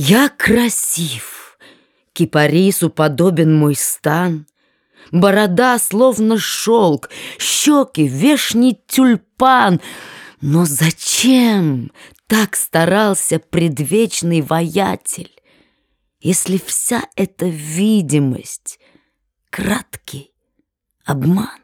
Я красив, кипарису подобен мой стан, Борода словно шелк, щеки вешний тюльпан. Но зачем так старался предвечный воятель, Если вся эта видимость — краткий обман?